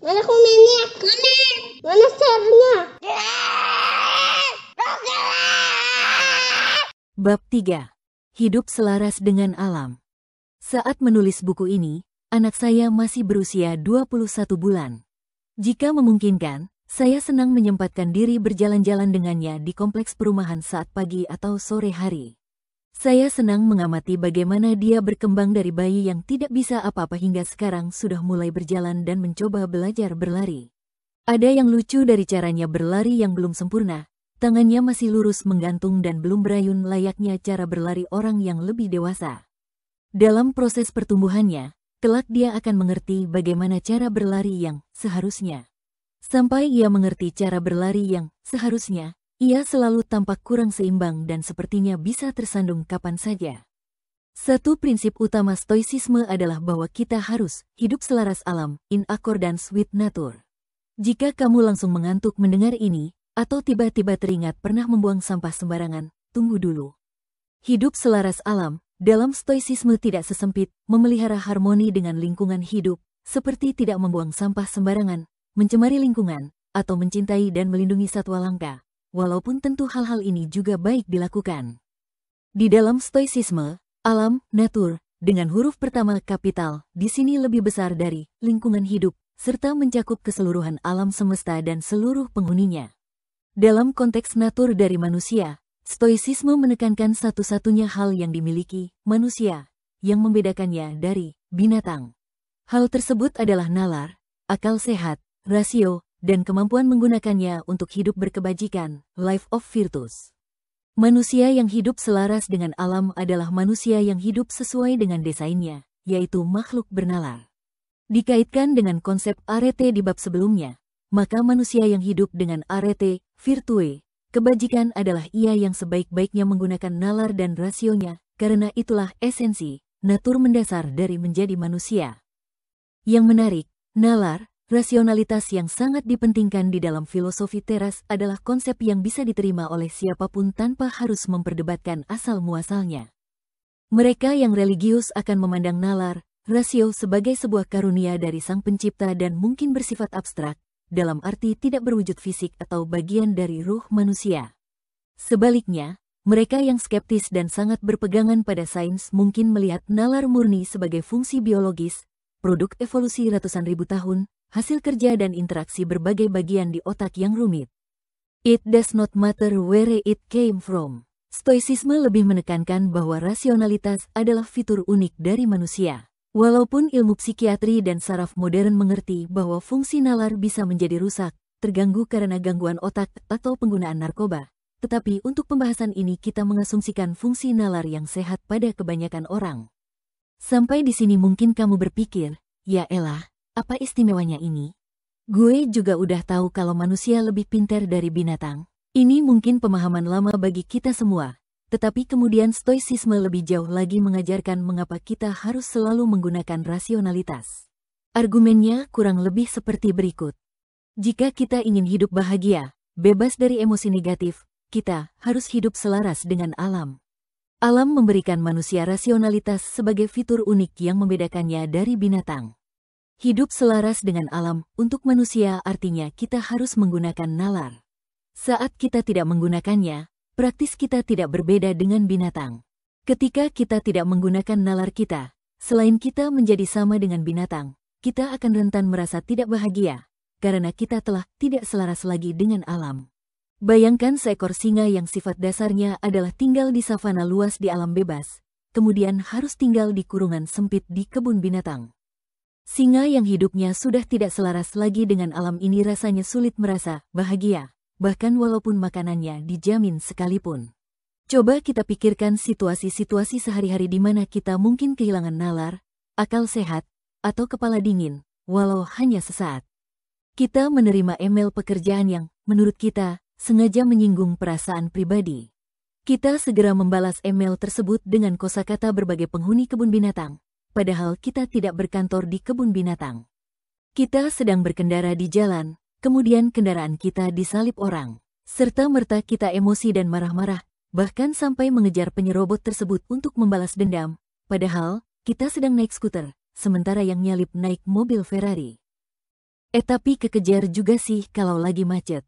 Mana komennya? Mana? Mana share-nya? Bab 3. Hidup selaras dengan alam. Saat menulis buku ini, anak saya masih berusia 21 bulan. Jika memungkinkan, saya senang menyempatkan diri berjalan-jalan dengannya di kompleks perumahan saat pagi atau sore hari. Saya senang mengamati bagaimana dia berkembang dari bayi yang tidak bisa apa-apa hingga sekarang sudah mulai berjalan dan mencoba belajar berlari. Ada yang lucu dari caranya berlari yang belum sempurna, Tangannya masih lurus menggantung dan belum berayun layaknya cara berlari orang yang lebih dewasa. Dalam proses pertumbuhannya, kelak dia akan mengerti bagaimana cara berlari yang seharusnya. Sampai ia mengerti cara berlari yang seharusnya, ia selalu tampak kurang seimbang dan sepertinya bisa tersandung kapan saja. Satu prinsip utama stoicisme adalah bahwa kita harus hidup selaras alam, in accordance with nature. Jika kamu langsung mengantuk mendengar ini, atau tiba-tiba teringat pernah membuang sampah sembarangan, tunggu dulu. Hidup selaras alam, dalam stoicisme tidak sesempit, memelihara harmoni dengan lingkungan hidup, seperti tidak membuang sampah sembarangan, mencemari lingkungan, atau mencintai dan melindungi satwa langka, walaupun tentu hal-hal ini juga baik dilakukan. Di dalam stoicisme, alam, natur, dengan huruf pertama kapital, di sini lebih besar dari lingkungan hidup, serta mencakup keseluruhan alam semesta dan seluruh penghuninya. Dalam konteks natur dari manusia, stoicisme menekankan satu-satunya hal yang dimiliki manusia, yang membedakannya dari binatang. Hal tersebut adalah nalar, akal sehat, rasio, dan kemampuan menggunakannya untuk hidup berkebajikan, life of virtus. Manusia yang hidup selaras dengan alam adalah manusia yang hidup sesuai dengan desainnya, yaitu makhluk bernalar. Dikaitkan dengan konsep arete di bab sebelumnya, maka manusia yang hidup dengan arete, virtue, kebajikan adalah ia yang sebaik-baiknya menggunakan nalar dan rasionya, karena itulah esensi, natur mendasar dari menjadi manusia. Yang menarik, nalar, rasionalitas yang sangat dipentingkan di dalam filosofi teras adalah konsep yang bisa diterima oleh siapa pun tanpa harus memperdebatkan asal-muasalnya. Mereka yang religius akan memandang nalar, rasio sebagai sebuah karunia dari sang pencipta dan mungkin bersifat abstrak, dalam arti tidak berwujud fisik atau bagian dari ruh manusia. Sebaliknya, mereka yang skeptis dan sangat berpegangan pada sains mungkin melihat nalar murni sebagai fungsi biologis, produk evolusi ratusan ribu tahun, hasil kerja dan interaksi berbagai bagian di otak yang rumit. It does not matter where it came from. Stoicisme lebih menekankan bahwa rasionalitas adalah fitur unik dari manusia. Walaupun ilmu psikiatri dan saraf modern mengerti bahwa fungsi nalar bisa menjadi rusak, terganggu karena gangguan otak atau penggunaan narkoba, tetapi untuk pembahasan ini kita mengasumsikan fungsi nalar yang sehat pada kebanyakan orang. Sampai di sini mungkin kamu berpikir, ya elah, apa istimewanya ini? Gue juga udah tahu kalau manusia lebih pintar dari binatang. Ini mungkin pemahaman lama bagi kita semua, tetapi kemudian stoicisme lebih jauh lagi mengajarkan mengapa kita harus selalu menggunakan rasionalitas. Argumennya kurang lebih seperti berikut. Jika kita ingin hidup bahagia, bebas dari emosi negatif, kita harus hidup selaras dengan alam. Alam memberikan manusia rasionalitas sebagai fitur unik yang membedakannya dari binatang. Hidup selaras dengan alam untuk manusia artinya kita harus menggunakan nalar. Saat kita tidak menggunakannya, praktis kita tidak berbeda dengan binatang. Ketika kita tidak menggunakan nalar kita, selain kita menjadi sama dengan binatang, kita akan rentan merasa tidak bahagia, karena kita telah tidak selaras lagi dengan alam. Bayangkan seekor singa yang sifat dasarnya adalah tinggal di savana luas di alam bebas, kemudian harus tinggal di kurungan sempit di kebun binatang. Singa yang hidupnya sudah tidak selaras lagi dengan alam ini rasanya sulit merasa bahagia, bahkan walaupun makanannya dijamin sekalipun. Coba kita pikirkan situasi-situasi sehari-hari di mana kita mungkin kehilangan nalar, akal sehat, atau kepala dingin, walau hanya sesaat. Kita menerima email pekerjaan yang, menurut kita, sengaja menyinggung perasaan pribadi. Kita segera membalas email tersebut dengan kosakata berbagai penghuni kebun binatang, padahal kita tidak berkantor di kebun binatang. Kita sedang berkendara di jalan, kemudian kendaraan kita disalip orang. Serta-merta kita emosi dan marah-marah, bahkan sampai mengejar penyerobot tersebut untuk membalas dendam, padahal kita sedang naik skuter, sementara yang nyalip naik mobil Ferrari. Eh tapi kekejar juga sih kalau lagi macet.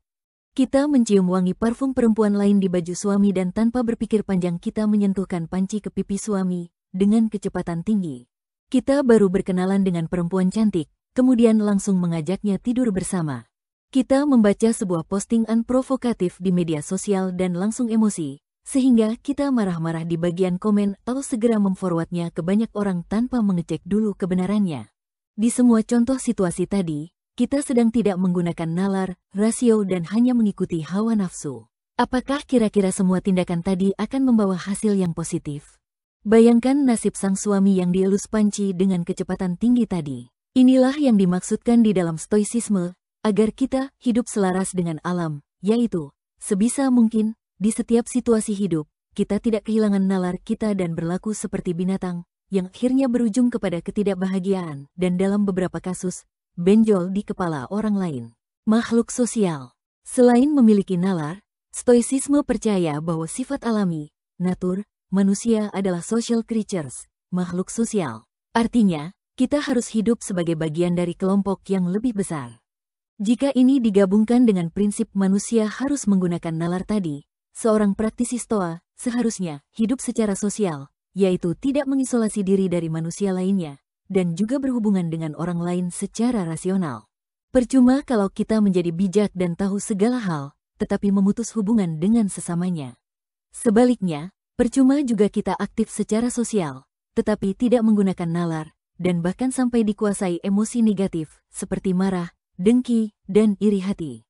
Kita mencium wangi parfum perempuan lain di baju suami dan tanpa berpikir panjang kita menyentuhkan panci ke pipi suami dengan kecepatan tinggi. Kita baru berkenalan dengan perempuan cantik, kemudian langsung mengajaknya tidur bersama. Kita membaca sebuah postingan provokatif di media sosial dan langsung emosi, sehingga kita marah-marah di bagian komen atau segera memforwardnya ke banyak orang tanpa mengecek dulu kebenarannya. Di semua contoh situasi tadi, kita sedang tidak menggunakan nalar, rasio dan hanya mengikuti hawa nafsu. Apakah kira-kira semua tindakan tadi akan membawa hasil yang positif? Bayangkan nasib sang suami yang dielus panci dengan kecepatan tinggi tadi. Inilah yang dimaksudkan di dalam stoicisme, agar kita hidup selaras dengan alam, yaitu, sebisa mungkin, di setiap situasi hidup, kita tidak kehilangan nalar kita dan berlaku seperti binatang, yang akhirnya berujung kepada ketidakbahagiaan, dan dalam beberapa kasus, benjol di kepala orang lain. Makhluk sosial. Selain memiliki nalar, stoicisme percaya bahwa sifat alami, natur, manusia adalah social creatures, makhluk sosial. Artinya, kita harus hidup sebagai bagian dari kelompok yang lebih besar. Jika ini digabungkan dengan prinsip manusia harus menggunakan nalar tadi, seorang praktisi stoa seharusnya hidup secara sosial, yaitu tidak mengisolasi diri dari manusia lainnya, dan juga berhubungan dengan orang lain secara rasional. Percuma kalau kita menjadi bijak dan tahu segala hal, tetapi memutus hubungan dengan sesamanya. Sebaliknya, percuma juga kita aktif secara sosial, tetapi tidak menggunakan nalar, dan bahkan sampai dikuasai emosi negatif, seperti marah, dengki, dan iri hati.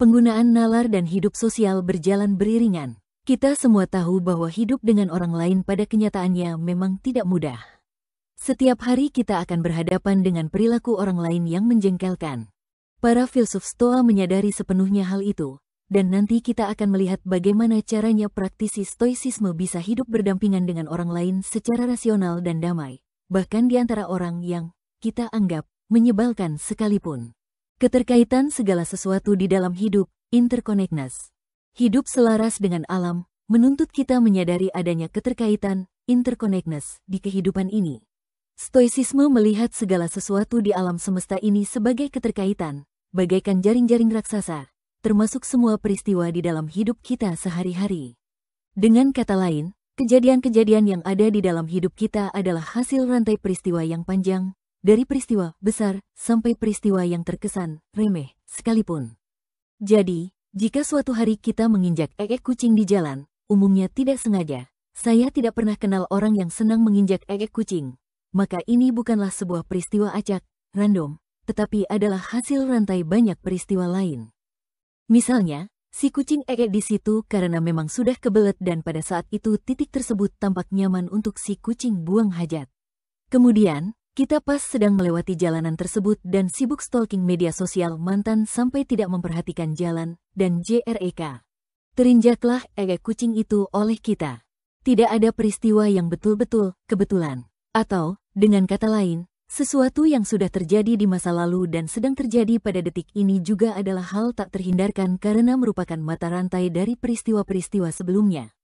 Penggunaan nalar dan hidup sosial berjalan beriringan. Kita semua tahu bahwa hidup dengan orang lain pada kenyataannya memang tidak mudah. Setiap hari kita akan berhadapan dengan perilaku orang lain yang menjengkelkan. Para filsuf Stoa menyadari sepenuhnya hal itu, dan nanti kita akan melihat bagaimana caranya praktisi stoicisme bisa hidup berdampingan dengan orang lain secara rasional dan damai, bahkan di antara orang yang kita anggap menyebalkan sekalipun. Keterkaitan segala sesuatu di dalam hidup, interconnectedness. Hidup selaras dengan alam, menuntut kita menyadari adanya keterkaitan, interconnectedness, di kehidupan ini. Stoicisme melihat segala sesuatu di alam semesta ini sebagai keterkaitan, bagaikan jaring-jaring raksasa, termasuk semua peristiwa di dalam hidup kita sehari-hari. Dengan kata lain, kejadian-kejadian yang ada di dalam hidup kita adalah hasil rantai peristiwa yang panjang, dari peristiwa besar sampai peristiwa yang terkesan remeh sekalipun. Jadi, jika suatu hari kita menginjak ekek kucing di jalan, umumnya tidak sengaja, saya tidak pernah kenal orang yang senang menginjak ekek kucing, maka ini bukanlah sebuah peristiwa acak, random, tetapi adalah hasil rantai banyak peristiwa lain. Misalnya, si kucing ekek di situ karena memang sudah kebelet dan pada saat itu titik tersebut tampak nyaman untuk si kucing buang hajat. Kemudian, kita pas sedang melewati jalanan tersebut dan sibuk stalking media sosial mantan sampai tidak memperhatikan jalan, dan JREK. Terinjaklah ekek kucing itu oleh kita. Tidak ada peristiwa yang betul-betul kebetulan. Atau, dengan kata lain, sesuatu yang sudah terjadi di masa lalu dan sedang terjadi pada detik ini juga adalah hal tak terhindarkan karena merupakan mata rantai dari peristiwa-peristiwa sebelumnya.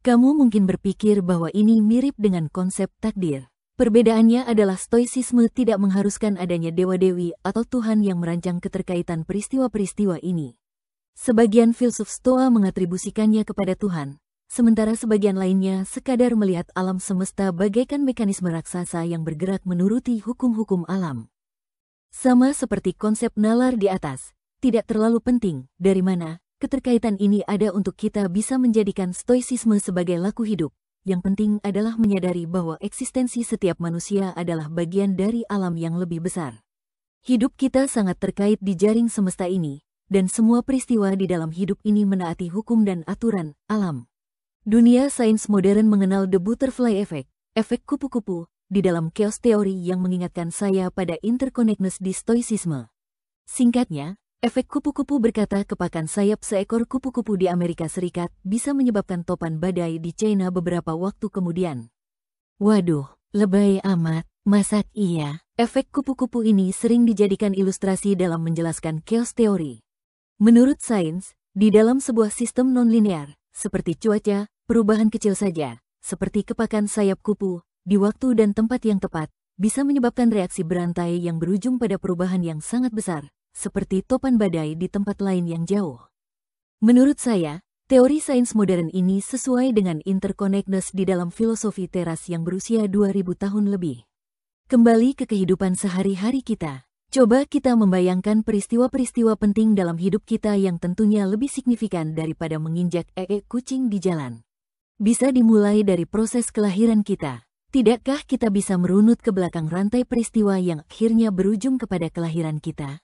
Kamu mungkin berpikir bahwa ini mirip dengan konsep takdir. Perbedaannya adalah stoicisme tidak mengharuskan adanya dewa-dewi atau Tuhan yang merancang keterkaitan peristiwa-peristiwa ini. Sebagian filsuf Stoa mengatribusikannya kepada Tuhan, sementara sebagian lainnya sekadar melihat alam semesta bagaikan mekanisme raksasa yang bergerak menuruti hukum-hukum alam. Sama seperti konsep nalar di atas, tidak terlalu penting dari mana keterkaitan ini ada untuk kita bisa menjadikan stoicisme sebagai laku hidup. Yang penting adalah menyadari bahwa eksistensi setiap manusia adalah bagian dari alam yang lebih besar. Hidup kita sangat terkait di jaring semesta ini, dan semua peristiwa di dalam hidup ini menaati hukum dan aturan alam. Dunia sains modern mengenal the butterfly effect, efek kupu-kupu, di dalam chaos teori yang mengingatkan saya pada interconnectedness di stoicisme. Singkatnya, efek kupu-kupu berkata kepakan sayap seekor kupu-kupu di Amerika Serikat bisa menyebabkan topan badai di China beberapa waktu kemudian. Waduh, lebay amat, masak iya. Efek kupu-kupu ini sering dijadikan ilustrasi dalam menjelaskan chaos teori. Menurut sains, di dalam sebuah sistem nonlinear, seperti cuaca, perubahan kecil saja, seperti kepakan sayap kupu, di waktu dan tempat yang tepat, bisa menyebabkan reaksi berantai yang berujung pada perubahan yang sangat besar, seperti topan badai di tempat lain yang jauh. Menurut saya, teori sains modern ini sesuai dengan interconnectedness di dalam filosofi teras yang berusia 2000 tahun lebih. Kembali ke kehidupan sehari-hari kita. Coba kita membayangkan peristiwa-peristiwa penting dalam hidup kita yang tentunya lebih signifikan daripada menginjak ee kucing di jalan. Bisa dimulai dari proses kelahiran kita. Tidakkah kita bisa merunut ke belakang rantai peristiwa yang akhirnya berujung kepada kelahiran kita?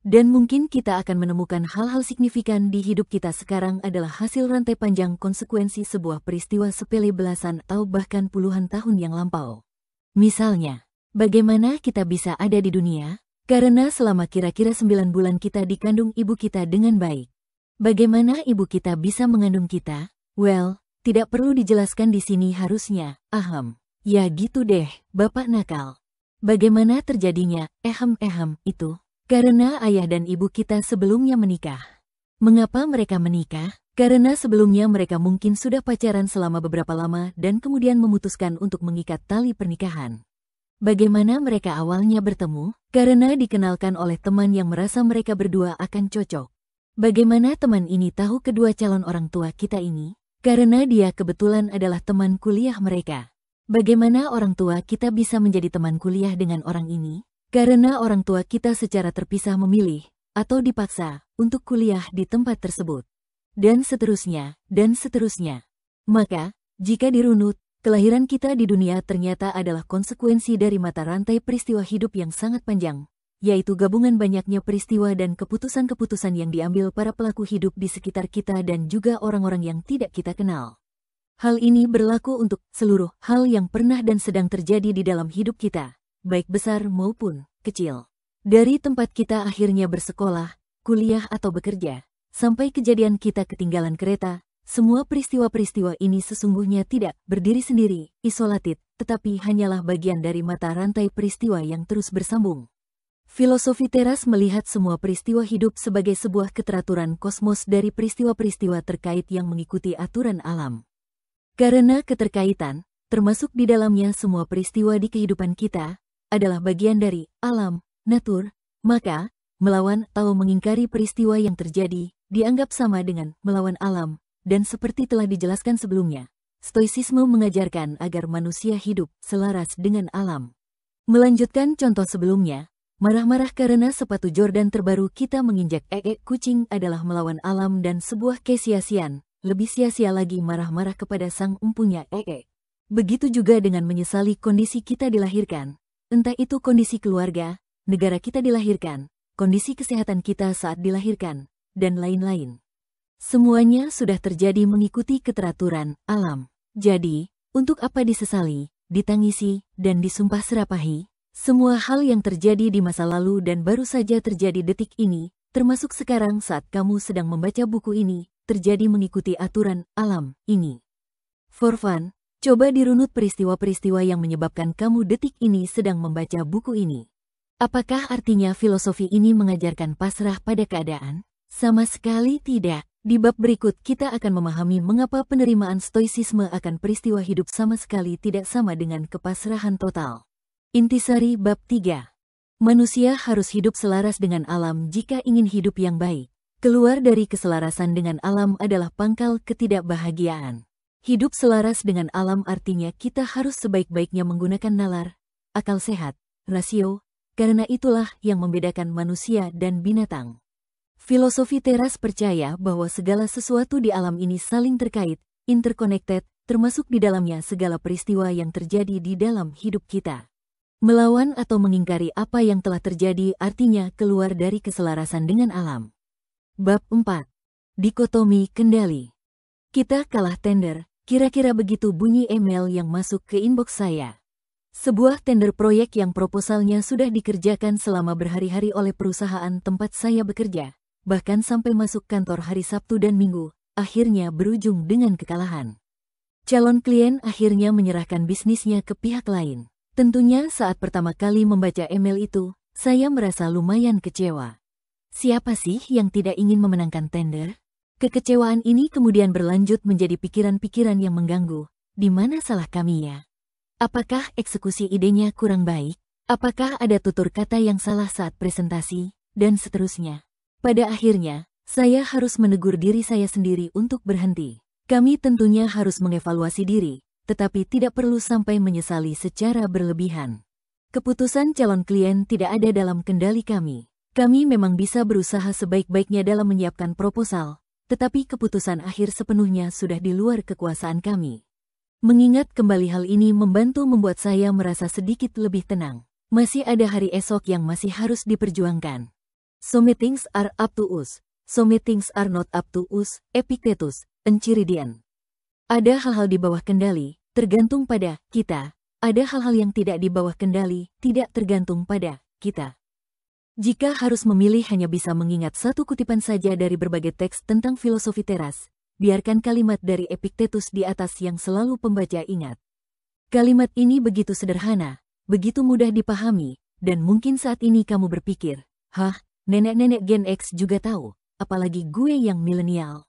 Dan mungkin kita akan menemukan hal-hal signifikan di hidup kita sekarang adalah hasil rantai panjang konsekuensi sebuah peristiwa sepele belasan atau bahkan puluhan tahun yang lampau. Misalnya, bagaimana kita bisa ada di dunia? Karena selama kira-kira sembilan bulan kita dikandung ibu kita dengan baik. Bagaimana ibu kita bisa mengandung kita? Well, tidak perlu dijelaskan di sini harusnya, aham. Ya gitu deh, bapak nakal. Bagaimana terjadinya, ehem-ehem, itu? Karena ayah dan ibu kita sebelumnya menikah. Mengapa mereka menikah? Karena sebelumnya mereka mungkin sudah pacaran selama beberapa lama dan kemudian memutuskan untuk mengikat tali pernikahan. Bagaimana mereka awalnya bertemu? Karena dikenalkan oleh teman yang merasa mereka berdua akan cocok. Bagaimana teman ini tahu kedua calon orang tua kita ini? Karena dia kebetulan adalah teman kuliah mereka. Bagaimana orang tua kita bisa menjadi teman kuliah dengan orang ini? Karena orang tua kita secara terpisah memilih, atau dipaksa, untuk kuliah di tempat tersebut. Dan seterusnya, dan seterusnya. Maka, jika dirunut, Kelahiran kita di dunia ternyata adalah konsekuensi dari mata rantai peristiwa hidup yang sangat panjang, yaitu gabungan banyaknya peristiwa dan keputusan-keputusan yang diambil para pelaku hidup di sekitar kita dan juga orang-orang yang tidak kita kenal. Hal ini berlaku untuk seluruh hal yang pernah dan sedang terjadi di dalam hidup kita, baik besar maupun kecil. Dari tempat kita akhirnya bersekolah, kuliah atau bekerja, sampai kejadian kita ketinggalan kereta, semua peristiwa-peristiwa ini sesungguhnya tidak berdiri sendiri, isolatif, tetapi hanyalah bagian dari mata rantai peristiwa yang terus bersambung. Filosofi teras melihat semua peristiwa hidup sebagai sebuah keteraturan kosmos dari peristiwa-peristiwa terkait yang mengikuti aturan alam. Karena keterkaitan, termasuk di dalamnya semua peristiwa di kehidupan kita, adalah bagian dari alam, natur, maka, melawan atau mengingkari peristiwa yang terjadi, dianggap sama dengan melawan alam, dan seperti telah dijelaskan sebelumnya, Stoicisme mengajarkan agar manusia hidup selaras dengan alam. Melanjutkan contoh sebelumnya, marah-marah karena sepatu Jordan terbaru kita menginjak ee kucing adalah melawan alam dan sebuah kesia-sian, lebih sia-sia lagi marah-marah kepada sang empunya ee. Begitu juga dengan menyesali kondisi kita dilahirkan, entah itu kondisi keluarga, negara kita dilahirkan, kondisi kesehatan kita saat dilahirkan, dan lain-lain. Semuanya sudah terjadi mengikuti keteraturan alam. Jadi, untuk apa disesali, ditangisi, dan disumpah serapahi? Semua hal yang terjadi di masa lalu dan baru saja terjadi detik ini, termasuk sekarang saat kamu sedang membaca buku ini, terjadi mengikuti aturan alam ini. For fun, coba dirunut peristiwa-peristiwa yang menyebabkan kamu detik ini sedang membaca buku ini. Apakah artinya filosofi ini mengajarkan pasrah pada keadaan? Sama sekali tidak. Di bab berikut kita akan memahami mengapa penerimaan stoisisme akan peristiwa hidup sama sekali tidak sama dengan kepasrahan total. Intisari bab 3. Manusia harus hidup selaras dengan alam jika ingin hidup yang baik. Keluar dari keselarasan dengan alam adalah pangkal ketidakbahagiaan. Hidup selaras dengan alam artinya kita harus sebaik-baiknya menggunakan nalar, akal sehat, rasio, karena itulah yang membedakan manusia dan binatang. Filosofi teras percaya bahwa segala sesuatu di alam ini saling terkait, interconnected, termasuk di dalamnya segala peristiwa yang terjadi di dalam hidup kita. Melawan atau mengingkari apa yang telah terjadi artinya keluar dari keselarasan dengan alam. Bab 4. Dikotomi kendali. Kita kalah tender, kira-kira begitu bunyi email yang masuk ke inbox saya. Sebuah tender proyek yang proposalnya sudah dikerjakan selama berhari-hari oleh perusahaan tempat saya bekerja bahkan sampai masuk kantor hari Sabtu dan Minggu, akhirnya berujung dengan kekalahan. Calon klien akhirnya menyerahkan bisnisnya ke pihak lain. Tentunya saat pertama kali membaca email itu, saya merasa lumayan kecewa. Siapa sih yang tidak ingin memenangkan tender? Kekecewaan ini kemudian berlanjut menjadi pikiran-pikiran yang mengganggu. Di mana salah kami ya? Apakah eksekusi idenya kurang baik? Apakah ada tutur kata yang salah saat presentasi? dan seterusnya. Pada akhirnya, saya harus menegur diri saya sendiri untuk berhenti. Kami tentunya harus mengevaluasi diri, tetapi tidak perlu sampai menyesali secara berlebihan. Keputusan calon klien tidak ada dalam kendali kami. Kami memang bisa berusaha sebaik-baiknya dalam menyiapkan proposal, tetapi keputusan akhir sepenuhnya sudah di luar kekuasaan kami. Mengingat kembali hal ini membantu membuat saya merasa sedikit lebih tenang. Masih ada hari esok yang masih harus diperjuangkan. So meetings are up to us. So meetings are not up to us. Epictetus, Enchiridion. Ada hal-hal di bawah kendali, tergantung pada kita. Ada hal-hal yang tidak di bawah kendali, tidak tergantung pada kita. Jika harus memilih hanya bisa mengingat satu kutipan saja dari berbagai teks tentang filosofi teras, biarkan kalimat dari Epictetus di atas yang selalu pembaca ingat. Kalimat ini begitu sederhana, begitu mudah dipahami, dan mungkin saat ini kamu berpikir, hah, nenek-nenek Gen X juga tahu, apalagi gue yang milenial.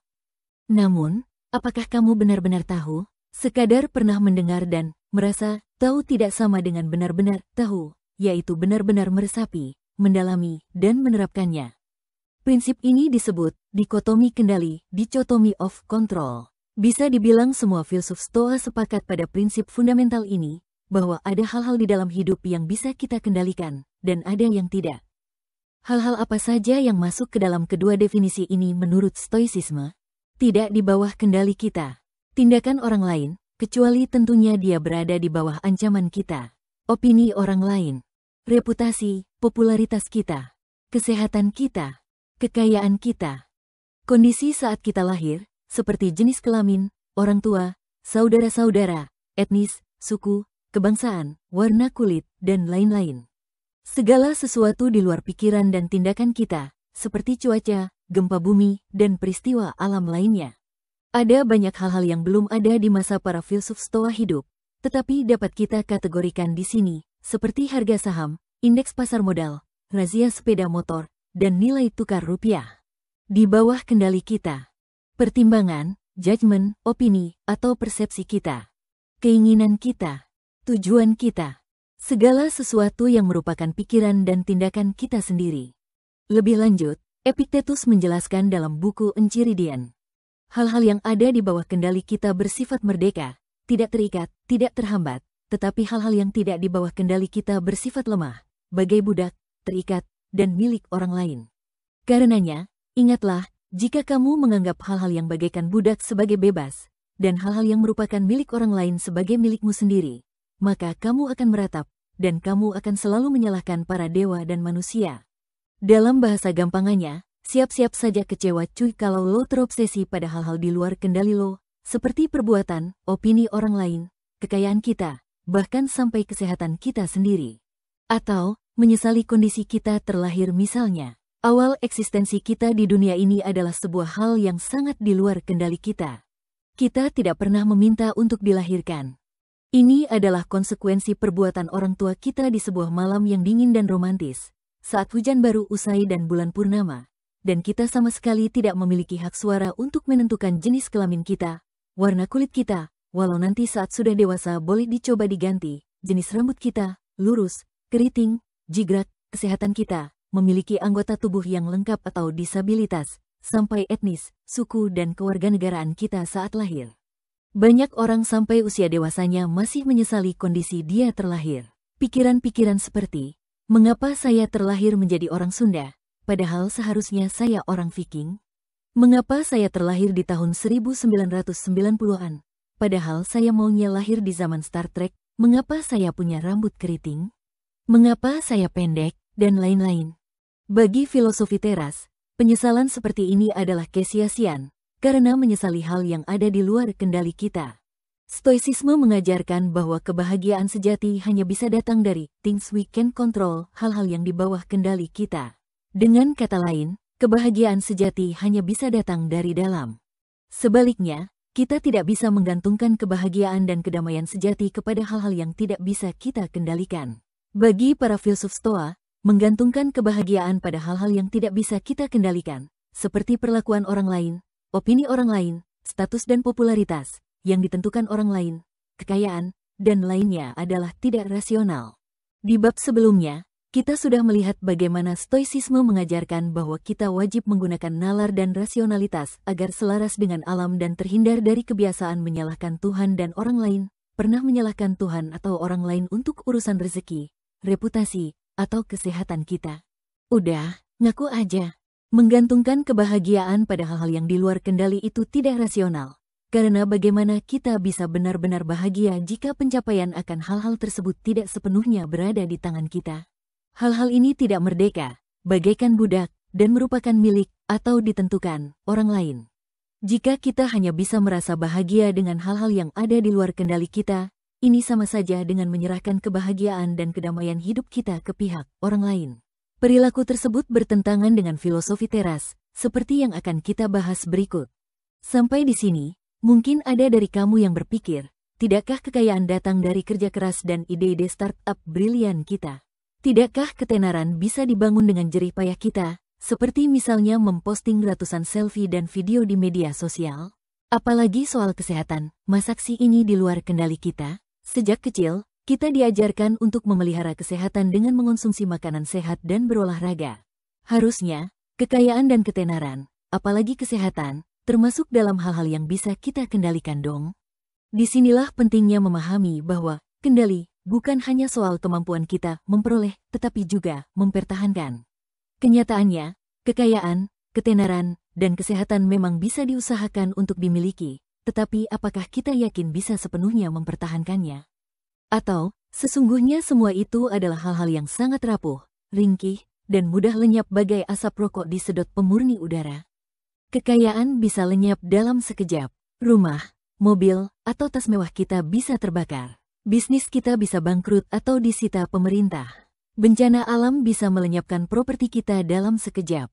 Namun, apakah kamu benar-benar tahu? Sekadar pernah mendengar dan merasa tahu tidak sama dengan benar-benar tahu, yaitu benar-benar meresapi, mendalami, dan menerapkannya. Prinsip ini disebut dikotomi kendali, dichotomy of control. Bisa dibilang semua filsuf Stoa sepakat pada prinsip fundamental ini, bahwa ada hal-hal di dalam hidup yang bisa kita kendalikan, dan ada yang tidak. Hal-hal apa saja yang masuk ke dalam kedua definisi ini menurut stoicisme, tidak di bawah kendali kita. Tindakan orang lain, kecuali tentunya dia berada di bawah ancaman kita. Opini orang lain, reputasi, popularitas kita, kesehatan kita, kekayaan kita, kondisi saat kita lahir, seperti jenis kelamin, orang tua, saudara-saudara, etnis, suku, kebangsaan, warna kulit, dan lain-lain. Segala sesuatu di luar pikiran dan tindakan kita, seperti cuaca, gempa bumi, dan peristiwa alam lainnya. Ada banyak hal-hal yang belum ada di masa para filsuf stoa hidup, tetapi dapat kita kategorikan di sini, seperti harga saham, indeks pasar modal, razia sepeda motor, dan nilai tukar rupiah. Di bawah kendali kita. Pertimbangan, judgement, opini, atau persepsi kita. Keinginan kita tujuan kita, segala sesuatu yang merupakan pikiran dan tindakan kita sendiri. Lebih lanjut, Epictetus menjelaskan dalam buku Enchiridion. Hal-hal yang ada di bawah kendali kita bersifat merdeka, tidak terikat, tidak terhambat, tetapi hal-hal yang tidak di bawah kendali kita bersifat lemah, bagai budak, terikat, dan milik orang lain. Karenanya, ingatlah, jika kamu menganggap hal-hal yang bagaikan budak sebagai bebas, dan hal-hal yang merupakan milik orang lain sebagai milikmu sendiri, maka kamu akan meratap, dan kamu akan selalu menyalahkan para dewa dan manusia. Dalam bahasa gampangannya, siap-siap saja kecewa cuy kalau lo terobsesi pada hal-hal di luar kendali lo, seperti perbuatan, opini orang lain, kekayaan kita, bahkan sampai kesehatan kita sendiri. Atau, menyesali kondisi kita terlahir misalnya. Awal eksistensi kita di dunia ini adalah sebuah hal yang sangat di luar kendali kita. Kita tidak pernah meminta untuk dilahirkan. Ini adalah konsekuensi perbuatan orang tua kita di sebuah malam yang dingin dan romantis, saat hujan baru usai dan bulan purnama, dan kita sama sekali tidak memiliki hak suara untuk menentukan jenis kelamin kita, warna kulit kita, walau nanti saat sudah dewasa boleh dicoba diganti, jenis rambut kita, lurus, keriting, jigrat, kesehatan kita, memiliki anggota tubuh yang lengkap atau disabilitas, sampai etnis, suku dan kewarganegaraan kita saat lahir. Banyak orang sampai usia dewasanya masih menyesali kondisi dia terlahir. Pikiran-pikiran seperti, mengapa saya terlahir menjadi orang Sunda, padahal seharusnya saya orang Viking? Mengapa saya terlahir di tahun 1990-an, padahal saya maunya lahir di zaman Star Trek? Mengapa saya punya rambut keriting? Mengapa saya pendek, dan lain-lain? Bagi filosofi teras, penyesalan seperti ini adalah kesia-siaan, karena menyesali hal yang ada di luar kendali kita. Stoicisme mengajarkan bahwa kebahagiaan sejati hanya bisa datang dari things we can control, hal-hal yang di bawah kendali kita. Dengan kata lain, kebahagiaan sejati hanya bisa datang dari dalam. Sebaliknya, kita tidak bisa menggantungkan kebahagiaan dan kedamaian sejati kepada hal-hal yang tidak bisa kita kendalikan. Bagi para filsuf Stoa, menggantungkan kebahagiaan pada hal-hal yang tidak bisa kita kendalikan, seperti perlakuan orang lain, opini orang lain, status dan popularitas, yang ditentukan orang lain, kekayaan, dan lainnya adalah tidak rasional. Di bab sebelumnya, kita sudah melihat bagaimana stoicisme mengajarkan bahwa kita wajib menggunakan nalar dan rasionalitas agar selaras dengan alam dan terhindar dari kebiasaan menyalahkan Tuhan dan orang lain, pernah menyalahkan Tuhan atau orang lain untuk urusan rezeki, reputasi, atau kesehatan kita. Udah, ngaku aja. Menggantungkan kebahagiaan pada hal-hal yang di luar kendali itu tidak rasional. Karena bagaimana kita bisa benar-benar bahagia jika pencapaian akan hal-hal tersebut tidak sepenuhnya berada di tangan kita. Hal-hal ini tidak merdeka, bagaikan budak, dan merupakan milik atau ditentukan orang lain. Jika kita hanya bisa merasa bahagia dengan hal-hal yang ada di luar kendali kita, ini sama saja dengan menyerahkan kebahagiaan dan kedamaian hidup kita ke pihak orang lain. Perilaku tersebut bertentangan dengan filosofi teras, seperti yang akan kita bahas berikut. Sampai di sini, mungkin ada dari kamu yang berpikir, tidakkah kekayaan datang dari kerja keras dan ide-ide startup brilian kita? Tidakkah ketenaran bisa dibangun dengan jerih payah kita, seperti misalnya memposting ratusan selfie dan video di media sosial? Apalagi soal kesehatan, masaksi ini di luar kendali kita? Sejak kecil, kita diajarkan untuk memelihara kesehatan dengan mengonsumsi makanan sehat dan berolahraga. Harusnya, kekayaan dan ketenaran, apalagi kesehatan, termasuk dalam hal-hal yang bisa kita kendalikan dong. Di sinilah pentingnya memahami bahwa kendali bukan hanya soal kemampuan kita memperoleh, tetapi juga mempertahankan. Kenyataannya, kekayaan, ketenaran, dan kesehatan memang bisa diusahakan untuk dimiliki, tetapi apakah kita yakin bisa sepenuhnya mempertahankannya? Atau, sesungguhnya semua itu adalah hal-hal yang sangat rapuh, ringkih, dan mudah lenyap bagai asap rokok di sedot pemurni udara? Kekayaan bisa lenyap dalam sekejap. Rumah, mobil, atau tas mewah kita bisa terbakar bisnis kita bisa bangkrut atau disita pemerintah. Bencana alam bisa melenyapkan properti kita dalam sekejap.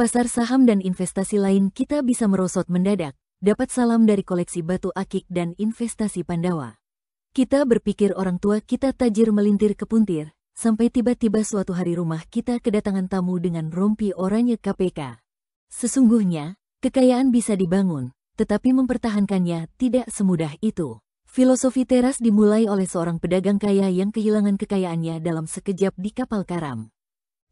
Pasar saham dan investasi lain kita bisa merosot mendadak, dapat salam dari koleksi batu akik dan investasi Pandawa. Kita berpikir orang tua kita tajir melintir ke puntir, sampai tiba-tiba suatu hari rumah kita kedatangan tamu dengan rompi oranye KPK. Sesungguhnya, kekayaan bisa dibangun, tetapi mempertahankannya tidak semudah itu. Filosofi teras dimulai oleh seorang pedagang kaya yang kehilangan kekayaannya dalam sekejap di kapal karam.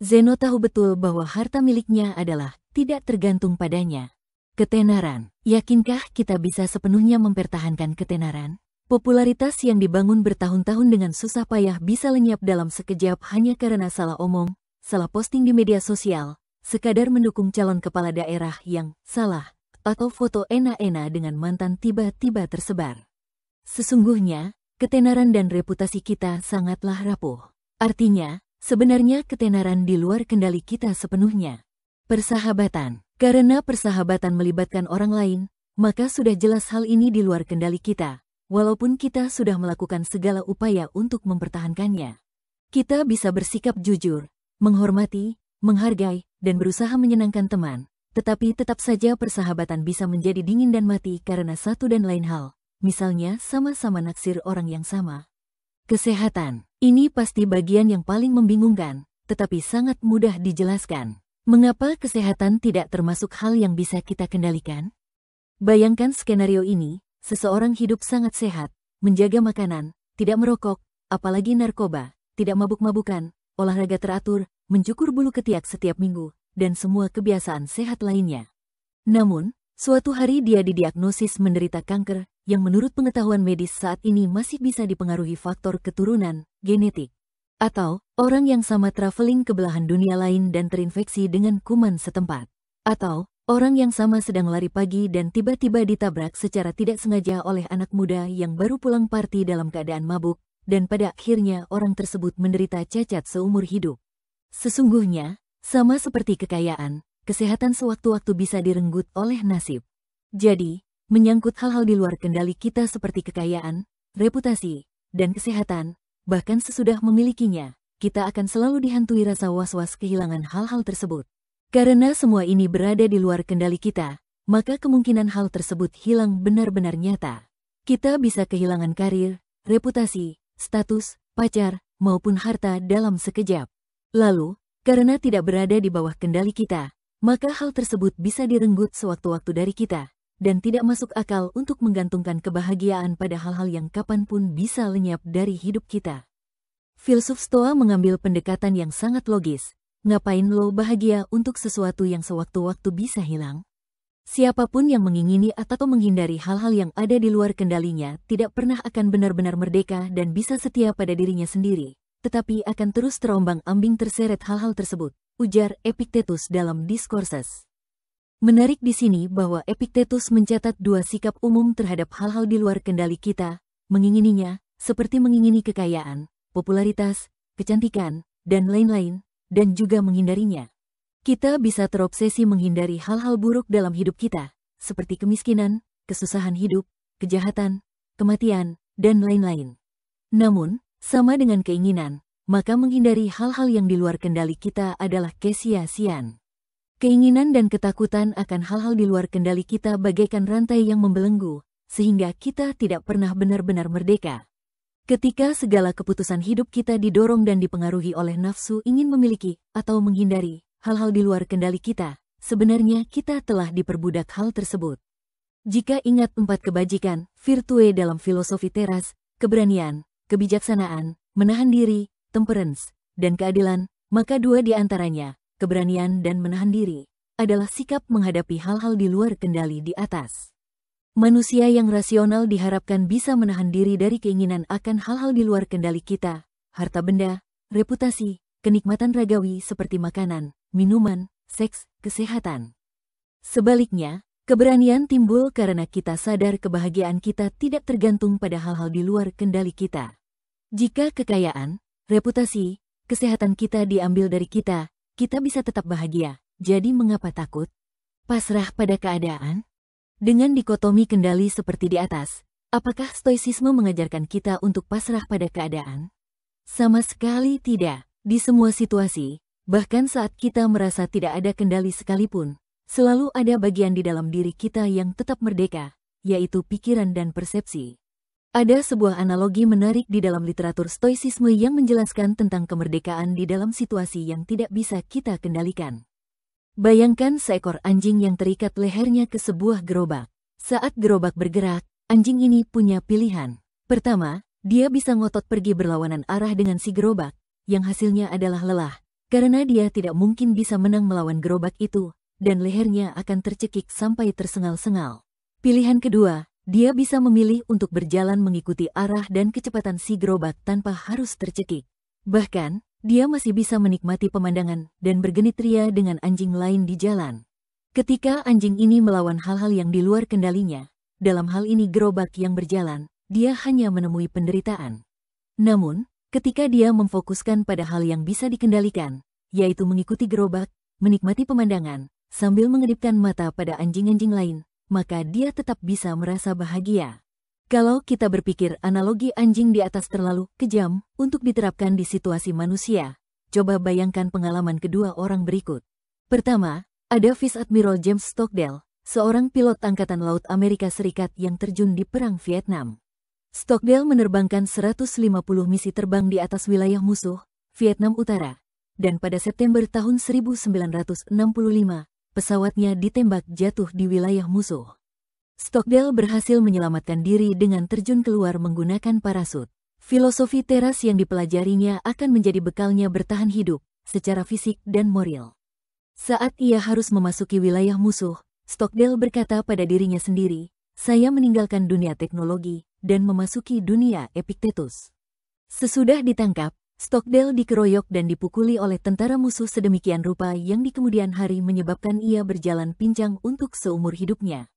Zeno tahu betul bahwa harta miliknya adalah tidak tergantung padanya. Ketenaran, yakinkah kita bisa sepenuhnya mempertahankan ketenaran? Popularitas yang dibangun bertahun-tahun dengan susah payah bisa lenyap dalam sekejap hanya karena salah omong, salah posting di media sosial, sekadar mendukung calon kepala daerah yang salah, atau foto enak-enak dengan mantan tiba-tiba tersebar. Sesungguhnya, ketenaran dan reputasi kita sangatlah rapuh. Artinya, sebenarnya ketenaran di luar kendali kita sepenuhnya. Persahabatan. Karena persahabatan melibatkan orang lain, maka sudah jelas hal ini di luar kendali kita, walaupun kita sudah melakukan segala upaya untuk mempertahankannya. Kita bisa bersikap jujur, menghormati, menghargai, dan berusaha menyenangkan teman, tetapi tetap saja persahabatan bisa menjadi dingin dan mati karena satu dan lain hal, misalnya sama-sama naksir orang yang sama. Kesehatan, ini pasti bagian yang paling membingungkan, tetapi sangat mudah dijelaskan. Mengapa kesehatan tidak termasuk hal yang bisa kita kendalikan? Bayangkan skenario ini, seseorang hidup sangat sehat, menjaga makanan, tidak merokok, apalagi narkoba, tidak mabuk-mabukan, olahraga teratur, mencukur bulu ketiak setiap minggu, dan semua kebiasaan sehat lainnya. Namun, suatu hari dia didiagnosis menderita kanker, yang menurut pengetahuan medis saat ini masih bisa dipengaruhi faktor keturunan, genetik. Atau, orang yang sama traveling ke belahan dunia lain dan terinfeksi dengan kuman setempat. Atau, orang yang sama sedang lari pagi dan tiba-tiba ditabrak secara tidak sengaja oleh anak muda yang baru pulang party dalam keadaan mabuk, dan pada akhirnya orang tersebut menderita cacat seumur hidup. Sesungguhnya, sama seperti kekayaan, kesehatan sewaktu-waktu bisa direnggut oleh nasib. Jadi, menyangkut hal-hal di luar kendali kita seperti kekayaan, reputasi, dan kesehatan, bahkan sesudah memilikinya, kita akan selalu dihantui rasa was-was kehilangan hal-hal tersebut. Karena semua ini berada di luar kendali kita, maka kemungkinan hal tersebut hilang benar-benar nyata. Kita bisa kehilangan karir, reputasi, status, pacar, maupun harta dalam sekejap. Lalu, karena tidak berada di bawah kendali kita, maka hal tersebut bisa direnggut sewaktu-waktu dari kita, dan tidak masuk akal untuk menggantungkan kebahagiaan pada hal-hal yang kapan pun bisa lenyap dari hidup kita. filsuf Stoa mengambil pendekatan yang sangat logis. Ngapain lo bahagia untuk sesuatu yang sewaktu-waktu bisa hilang? Siapa pun yang mengingini atau menghindari hal-hal yang ada di luar kendalinya tidak pernah akan benar-benar merdeka dan bisa setia pada dirinya sendiri, tetapi akan terus terombang-ambing terseret hal-hal tersebut, ujar Epictetus dalam Discourses. Menarik di sini bahwa Epictetus mencatat dua sikap umum terhadap hal-hal di luar kendali kita, mengingininya, seperti mengingini kekayaan, popularitas, kecantikan, dan lain-lain, dan juga menghindarinya. Kita bisa terobsesi menghindari hal-hal buruk dalam hidup kita, seperti kemiskinan, kesusahan hidup, kejahatan, kematian, dan lain-lain. Namun, sama dengan keinginan, maka menghindari hal-hal yang di luar kendali kita adalah kesia-siaan. Keinginan dan ketakutan akan hal-hal di luar kendali kita bagaikan rantai yang membelenggu, sehingga kita tidak pernah benar-benar merdeka. Ketika segala keputusan hidup kita didorong dan dipengaruhi oleh nafsu ingin memiliki atau menghindari hal-hal di luar kendali kita, sebenarnya kita telah diperbudak hal tersebut. Jika ingat empat kebajikan, virtue dalam filosofi teras, keberanian, kebijaksanaan, menahan diri, temperance, dan keadilan, maka dua di antaranya, keberanian dan menahan diri, adalah sikap menghadapi hal-hal di luar kendali di atas. Manusia yang rasional diharapkan bisa menahan diri dari keinginan akan hal-hal di luar kendali kita, harta benda, reputasi, kenikmatan ragawi seperti makanan, minuman, seks, kesehatan. Sebaliknya, keberanian timbul karena kita sadar kebahagiaan kita tidak tergantung pada hal-hal di luar kendali kita. Jika kekayaan, reputasi, kesehatan kita diambil dari kita, kita bisa tetap bahagia. Jadi mengapa takut? Pasrah pada keadaan? Dengan dikotomi kendali seperti di atas, apakah stoicisme mengajarkan kita untuk pasrah pada keadaan? Sama sekali tidak. Di semua situasi, Bahkan saat kita merasa tidak ada kendali sekalipun, selalu ada bagian di dalam diri kita yang tetap merdeka, yaitu pikiran dan persepsi. Ada sebuah analogi menarik di dalam literatur stoicisme yang menjelaskan tentang kemerdekaan di dalam situasi yang tidak bisa kita kendalikan. Bayangkan seekor anjing yang terikat lehernya ke sebuah gerobak. Saat gerobak bergerak, anjing ini punya pilihan. Pertama, dia bisa ngotot pergi berlawanan arah dengan si gerobak, yang hasilnya adalah lelah, karena dia tidak mungkin bisa menang melawan gerobak itu, dan lehernya akan tercekik sampai tersengal-sengal. Pilihan kedua, dia bisa memilih untuk berjalan mengikuti arah dan kecepatan si gerobak tanpa harus tercekik. Bahkan, dia masih bisa menikmati pemandangan dan bergenit ria dengan anjing lain di jalan. Ketika anjing ini melawan hal-hal yang di luar kendalinya, dalam hal ini gerobak yang berjalan, dia hanya menemui penderitaan. Namun, ketika dia memfokuskan pada hal yang bisa dikendalikan, yaitu mengikuti gerobak, menikmati pemandangan, sambil mengedipkan mata pada anjing-anjing lain, maka dia tetap bisa merasa bahagia. Kalau kita berpikir analogi anjing di atas terlalu kejam untuk diterapkan di situasi manusia, coba bayangkan pengalaman kedua orang berikut. Pertama, ada Vice Admiral James Stockdale, seorang pilot Angkatan Laut Amerika Serikat yang terjun di Perang Vietnam. Stockdale menerbangkan 150 misi terbang di atas wilayah musuh, Vietnam Utara, dan pada September tahun 1965, pesawatnya ditembak jatuh di wilayah musuh. Stockdale berhasil menyelamatkan diri dengan terjun keluar menggunakan parasut. Filosofi teras yang dipelajarinya akan menjadi bekalnya bertahan hidup, secara fisik dan moral. Saat ia harus memasuki wilayah musuh, Stockdale berkata pada dirinya sendiri, saya meninggalkan dunia teknologi, dan memasuki dunia Epictetus. Sesudah ditangkap, Stockdale dikeroyok dan dipukuli oleh tentara musuh sedemikian rupa yang di kemudian hari menyebabkan ia berjalan pincang untuk seumur hidupnya.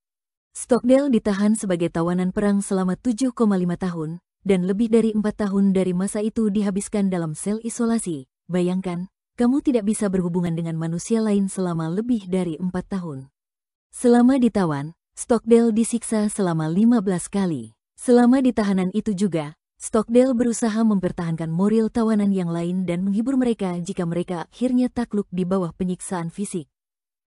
Stockdale ditahan sebagai tawanan perang selama 7,5 tahun, dan lebih dari empat tahun dari masa itu dihabiskan dalam sel isolasi. Bayangkan, kamu tidak bisa berhubungan dengan manusia lain selama lebih dari empat tahun. Selama ditawan, Stockdale disiksa selama 15 kali. Selama di tahanan itu juga, Stockdale berusaha mempertahankan moral tawanan yang lain dan menghibur mereka jika mereka akhirnya takluk di bawah penyiksaan fisik.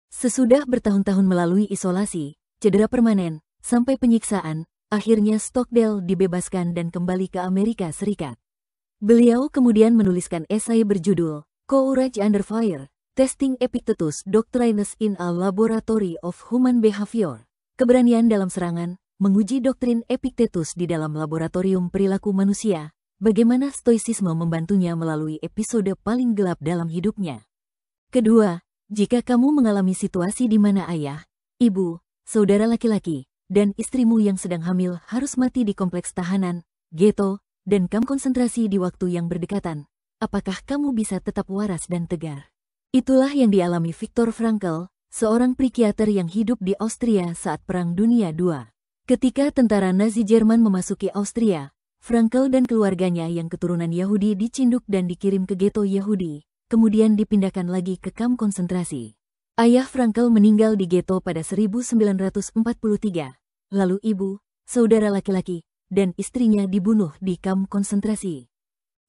Sesudah bertahun-tahun melalui isolasi, cedera permanen, sampai penyiksaan, akhirnya Stockdale dibebaskan dan kembali ke Amerika Serikat. Beliau kemudian menuliskan esai berjudul Courage Under Fire, Testing Epictetus Doctrines in a Laboratory of Human Behavior, keberanian dalam serangan, menguji doktrin Epictetus di dalam laboratorium perilaku manusia, bagaimana stoisisme membantunya melalui episode paling gelap dalam hidupnya. Kedua, jika kamu mengalami situasi di mana ayah, ibu, saudara laki-laki, dan istrimu yang sedang hamil harus mati di kompleks tahanan, ghetto, dan kamp konsentrasi di waktu yang berdekatan, apakah kamu bisa tetap waras dan tegar? Itulah yang dialami Viktor Frankl, seorang psikiater yang hidup di Austria saat Perang Dunia II. Ketika tentara Nazi Jerman memasuki Austria, Frankl dan keluarganya yang keturunan Yahudi dicinduk dan dikirim ke ghetto Yahudi, kemudian dipindahkan lagi ke kamp konsentrasi. Ayah Frankl meninggal di ghetto pada 1943, lalu ibu, saudara laki-laki, dan istrinya dibunuh di kamp konsentrasi.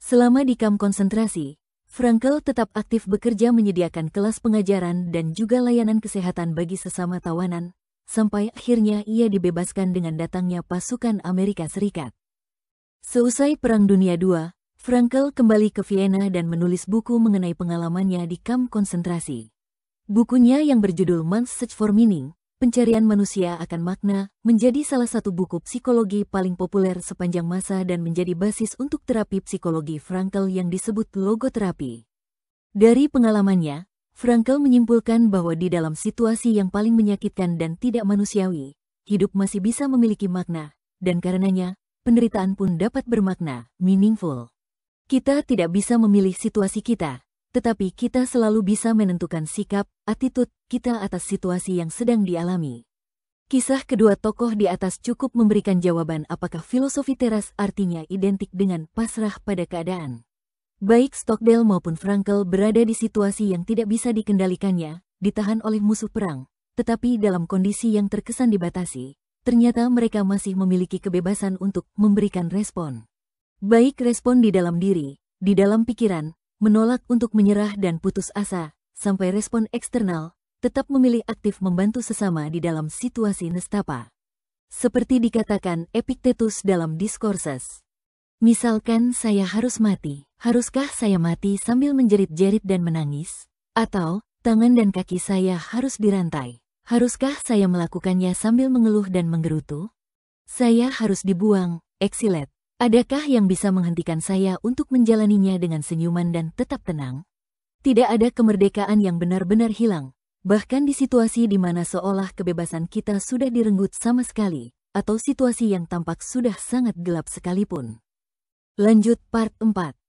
Selama di kamp konsentrasi, Frankel tetap aktif bekerja menyediakan kelas pengajaran dan juga layanan kesehatan bagi sesama tawanan, sampai akhirnya ia dibebaskan dengan datangnya pasukan Amerika Serikat. Seusai Perang Dunia II, Frankel kembali ke Vienna dan menulis buku mengenai pengalamannya di kamp konsentrasi. Bukunya yang berjudul Man's Search for Meaning, Pencarian Manusia akan Makna, menjadi salah satu buku psikologi paling populer sepanjang masa dan menjadi basis untuk terapi psikologi Frankl yang disebut logoterapi. Dari pengalamannya, Frankl menyimpulkan bahwa di dalam situasi yang paling menyakitkan dan tidak manusiawi, hidup masih bisa memiliki makna, dan karenanya, penderitaan pun dapat bermakna, meaningful. Kita tidak bisa memilih situasi kita, tetapi kita selalu bisa menentukan sikap, attitude kita atas situasi yang sedang dialami. Kisah kedua tokoh di atas cukup memberikan jawaban apakah filosofi teras artinya identik dengan pasrah pada keadaan. Baik Stockdale maupun Frankl berada di situasi yang tidak bisa dikendalikannya, ditahan oleh musuh perang, tetapi dalam kondisi yang terkesan dibatasi, ternyata mereka masih memiliki kebebasan untuk memberikan respon. Baik respon di dalam diri, di dalam pikiran, menolak untuk menyerah dan putus asa, sampai respon eksternal, tetap memilih aktif membantu sesama di dalam situasi nestapa. Seperti dikatakan Epictetus dalam Discourses. Misalkan saya harus mati, haruskah saya mati sambil menjerit-jerit dan menangis? Atau, tangan dan kaki saya harus dirantai, haruskah saya melakukannya sambil mengeluh dan menggerutu? Saya harus dibuang, eksilet, Adakah yang bisa menghentikan saya untuk menjalaninya dengan senyuman dan tetap tenang? Tidak ada kemerdekaan yang benar-benar hilang, bahkan di situasi di mana seolah kebebasan kita sudah direnggut sama sekali, atau situasi yang tampak sudah sangat gelap sekalipun. Lanjut part 4